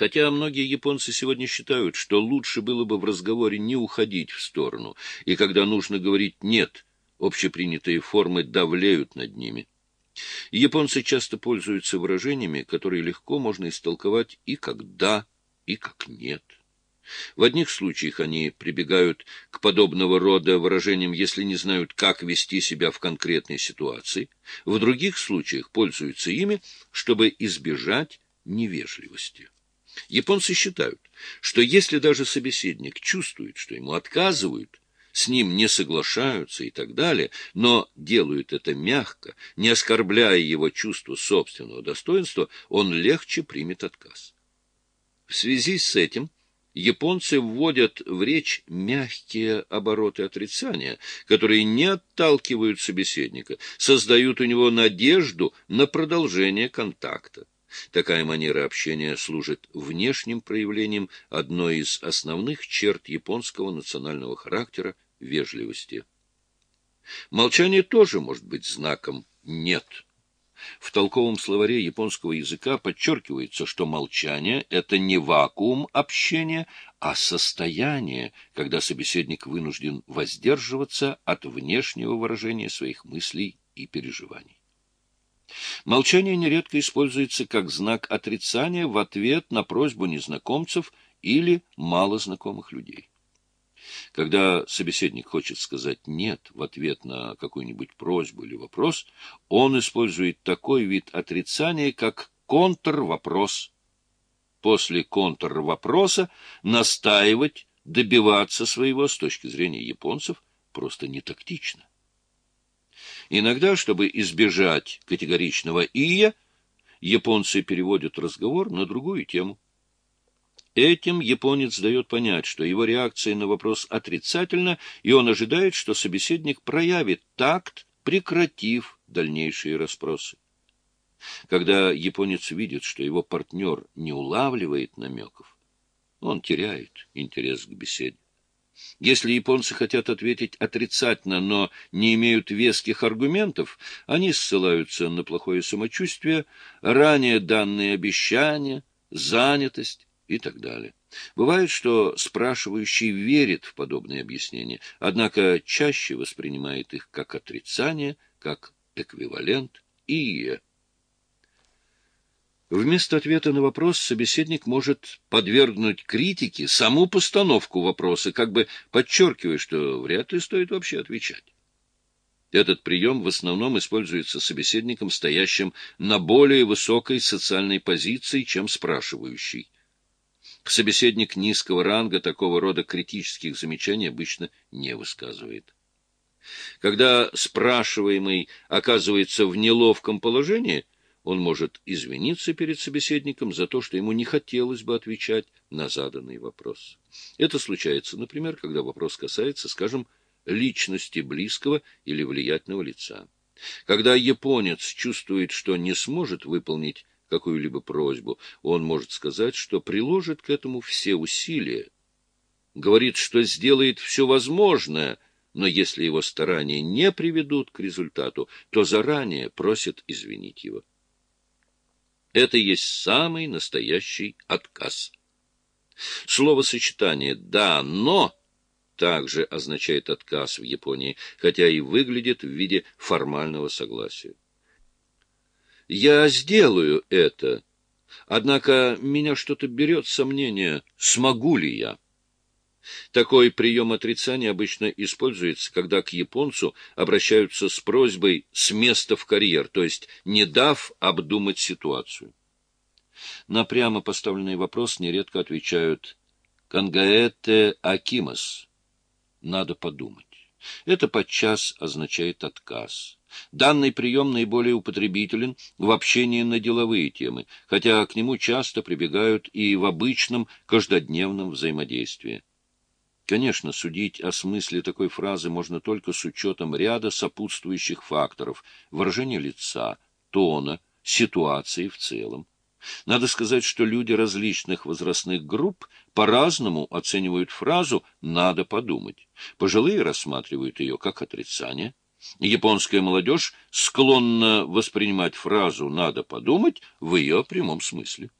Хотя многие японцы сегодня считают, что лучше было бы в разговоре не уходить в сторону, и когда нужно говорить «нет», общепринятые формы давлеют над ними. Японцы часто пользуются выражениями, которые легко можно истолковать и как «да», и как «нет». В одних случаях они прибегают к подобного рода выражениям, если не знают, как вести себя в конкретной ситуации, в других случаях пользуются ими, чтобы избежать невежливости. Японцы считают, что если даже собеседник чувствует, что ему отказывают, с ним не соглашаются и так далее, но делают это мягко, не оскорбляя его чувство собственного достоинства, он легче примет отказ. В связи с этим японцы вводят в речь мягкие обороты отрицания, которые не отталкивают собеседника, создают у него надежду на продолжение контакта. Такая манера общения служит внешним проявлением одной из основных черт японского национального характера – вежливости. Молчание тоже может быть знаком «нет». В толковом словаре японского языка подчеркивается, что молчание – это не вакуум общения, а состояние, когда собеседник вынужден воздерживаться от внешнего выражения своих мыслей и переживаний. Молчание нередко используется как знак отрицания в ответ на просьбу незнакомцев или малознакомых людей. Когда собеседник хочет сказать «нет» в ответ на какую-нибудь просьбу или вопрос, он использует такой вид отрицания, как контрвопрос. После контрвопроса настаивать, добиваться своего с точки зрения японцев просто не тактично. Иногда, чтобы избежать категоричного «ия», японцы переводят разговор на другую тему. Этим японец дает понять, что его реакция на вопрос отрицательна, и он ожидает, что собеседник проявит такт, прекратив дальнейшие расспросы. Когда японец видит, что его партнер не улавливает намеков, он теряет интерес к беседе. Если японцы хотят ответить отрицательно, но не имеют веских аргументов, они ссылаются на плохое самочувствие, ранее данные обещания, занятость и так далее. Бывает, что спрашивающий верит в подобные объяснения, однако чаще воспринимает их как отрицание, как эквивалент и Вместо ответа на вопрос собеседник может подвергнуть критике саму постановку вопроса, как бы подчеркивая, что вряд ли стоит вообще отвечать. Этот прием в основном используется собеседником, стоящим на более высокой социальной позиции, чем спрашивающий. Собеседник низкого ранга такого рода критических замечаний обычно не высказывает. Когда спрашиваемый оказывается в неловком положении – он может извиниться перед собеседником за то, что ему не хотелось бы отвечать на заданный вопрос. Это случается, например, когда вопрос касается, скажем, личности близкого или влиятельного лица. Когда японец чувствует, что не сможет выполнить какую-либо просьбу, он может сказать, что приложит к этому все усилия, говорит, что сделает все возможное, но если его старания не приведут к результату, то заранее просит извинить его. Это есть самый настоящий отказ. Словосочетание «да, но» также означает отказ в Японии, хотя и выглядит в виде формального согласия. «Я сделаю это, однако меня что-то берет сомнение, смогу ли я». Такой прием отрицания обычно используется, когда к японцу обращаются с просьбой с места в карьер, то есть не дав обдумать ситуацию. На прямо поставленный вопрос нередко отвечают «Кангаэте акимас» — «надо подумать». Это подчас означает отказ. Данный прием наиболее употребителен в общении на деловые темы, хотя к нему часто прибегают и в обычном каждодневном взаимодействии. Конечно, судить о смысле такой фразы можно только с учетом ряда сопутствующих факторов – выражения лица, тона, ситуации в целом. Надо сказать, что люди различных возрастных групп по-разному оценивают фразу «надо подумать». Пожилые рассматривают ее как отрицание. Японская молодежь склонна воспринимать фразу «надо подумать» в ее прямом смысле.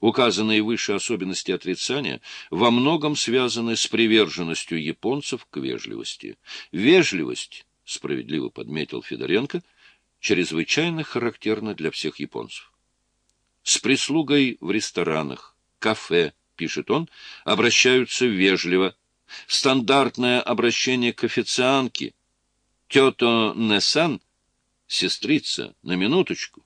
Указанные выше особенности отрицания во многом связаны с приверженностью японцев к вежливости. Вежливость, справедливо подметил Федоренко, чрезвычайно характерна для всех японцев. С прислугой в ресторанах, кафе, пишет он, обращаются вежливо. Стандартное обращение к официантке «Тето Несан» — сестрица, на минуточку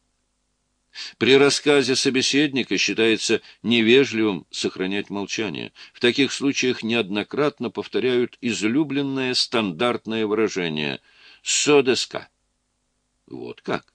при рассказе собеседника считается невежливым сохранять молчание. В таких случаях неоднократно повторяют излюбленное стандартное выражение «содеска». Вот как.